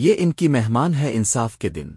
یہ ان کی مہمان ہے انصاف کے دن۔